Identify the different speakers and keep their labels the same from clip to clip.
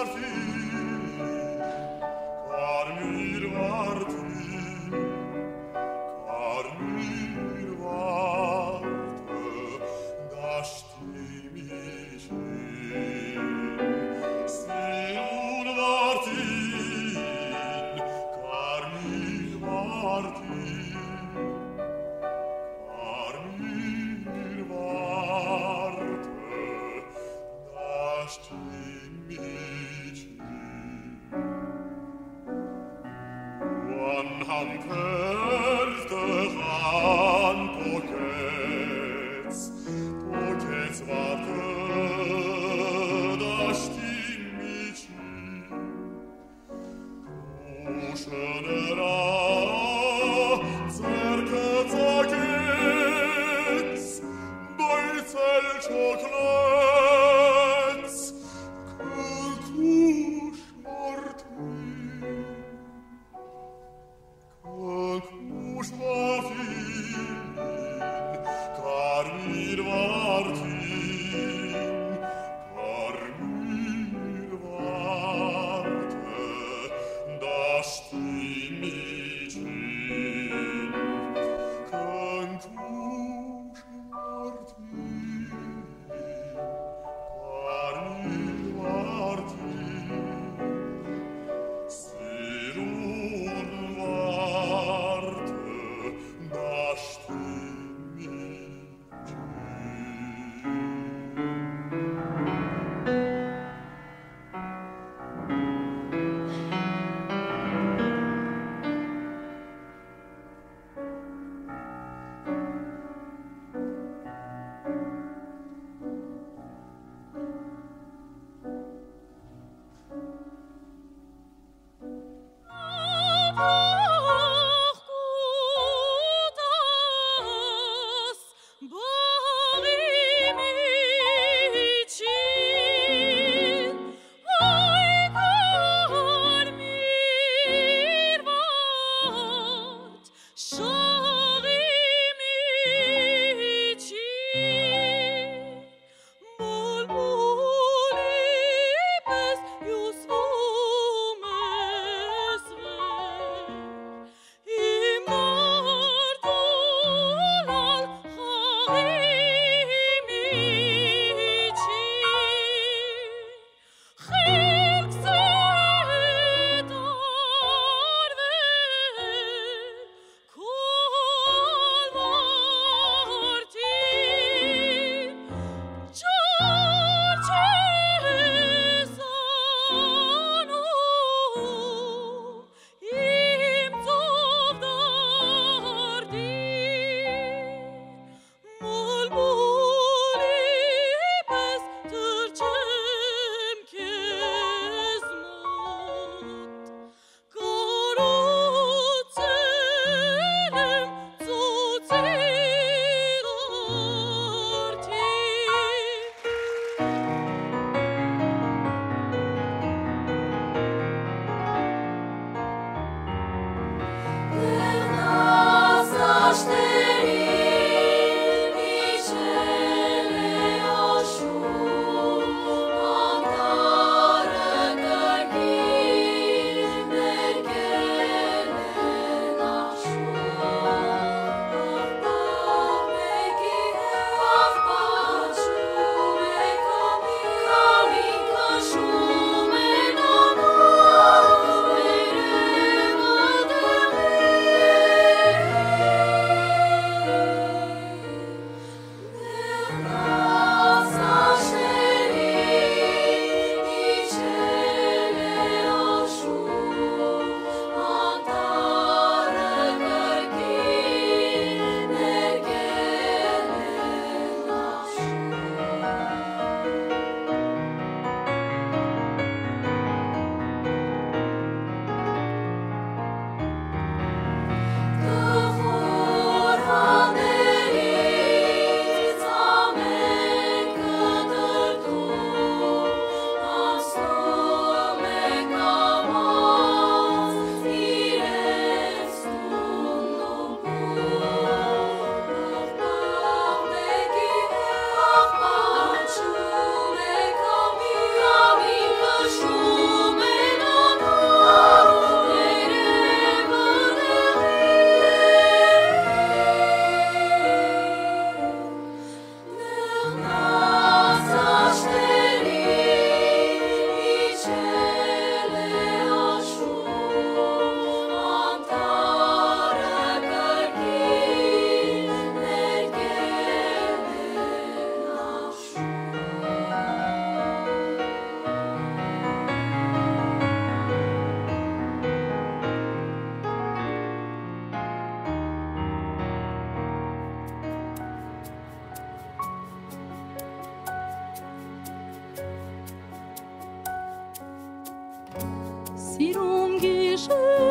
Speaker 1: far fin uscerà Firum geschehen.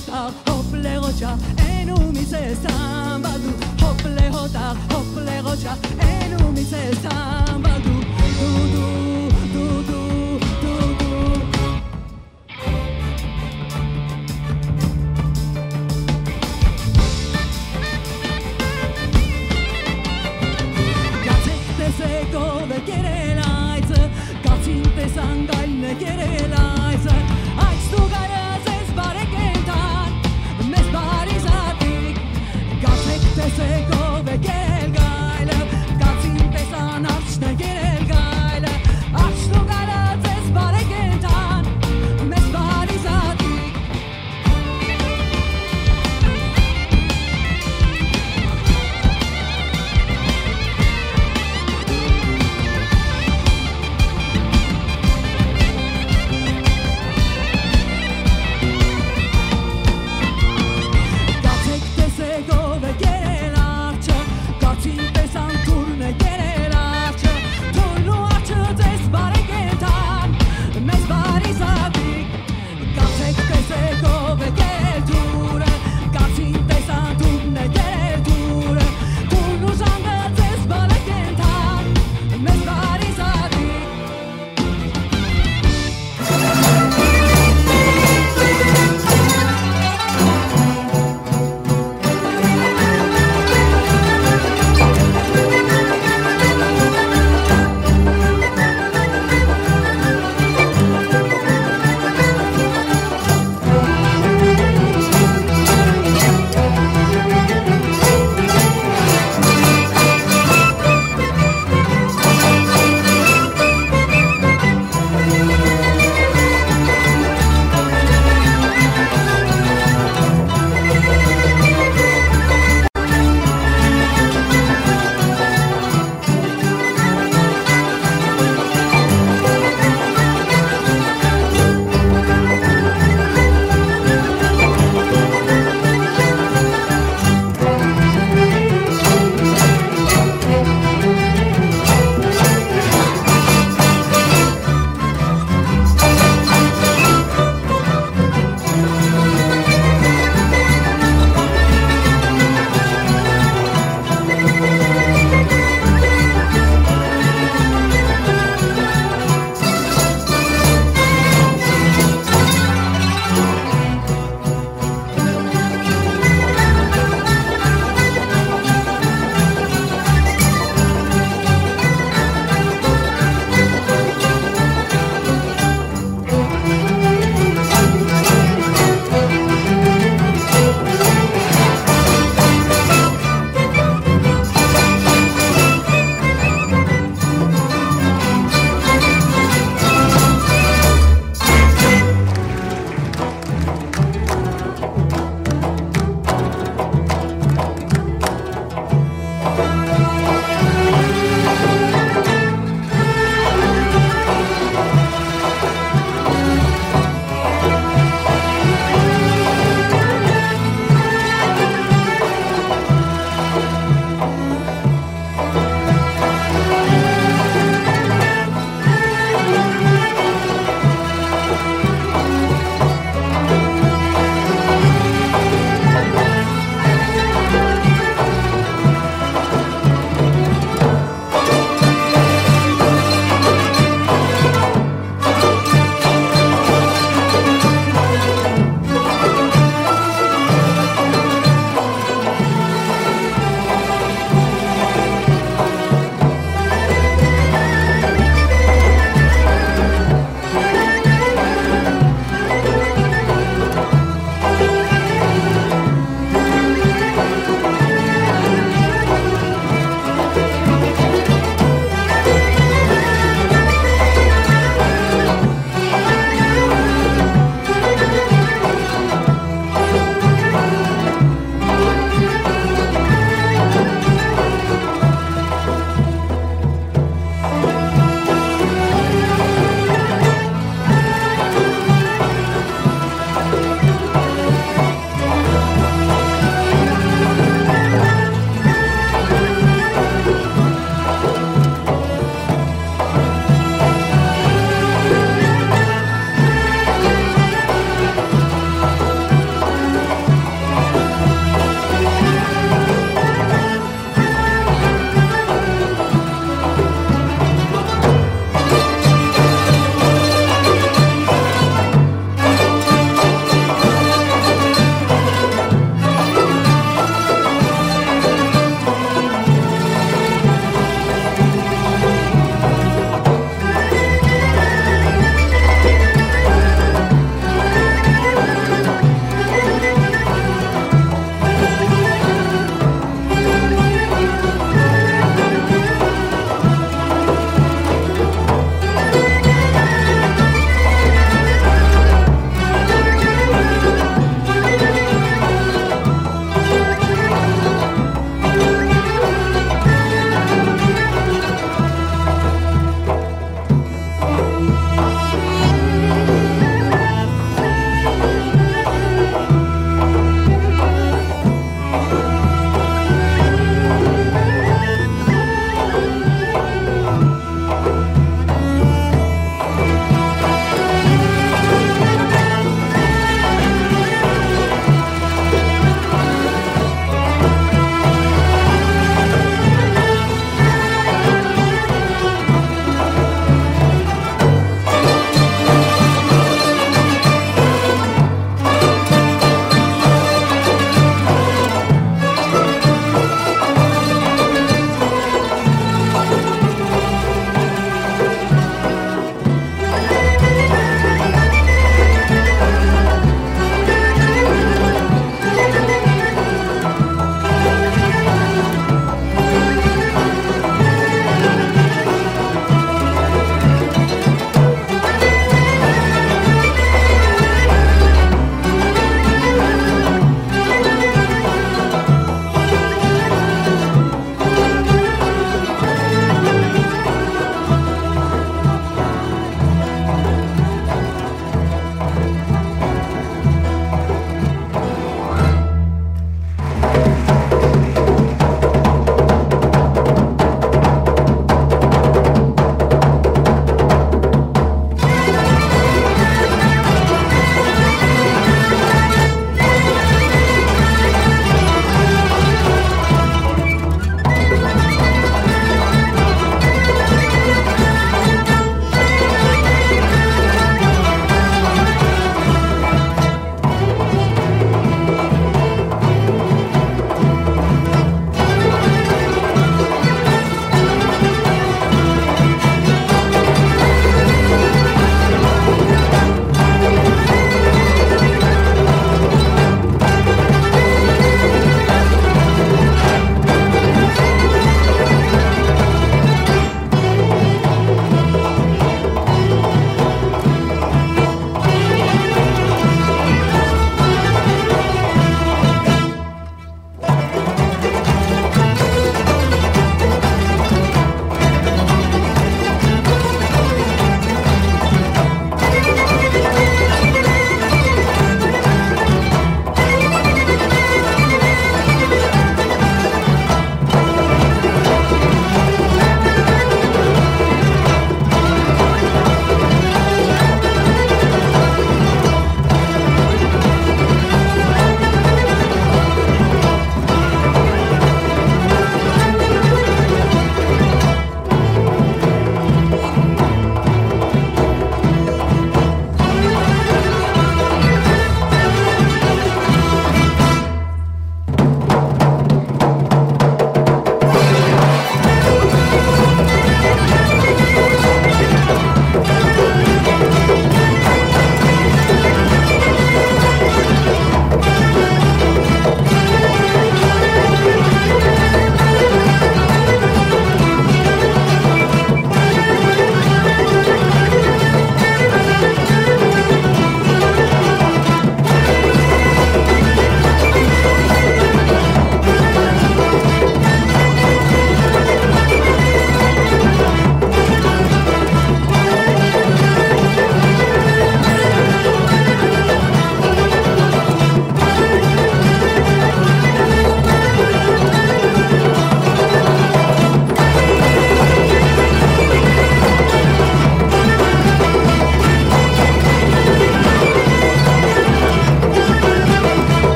Speaker 1: Hota, hople roja, enu mi se sambadu. Hople hota, hople roja, enu mi se sambadu. Du du, du du, du du. Gatzete zeko de quiere la aitz, gatzinte zangaine quiere la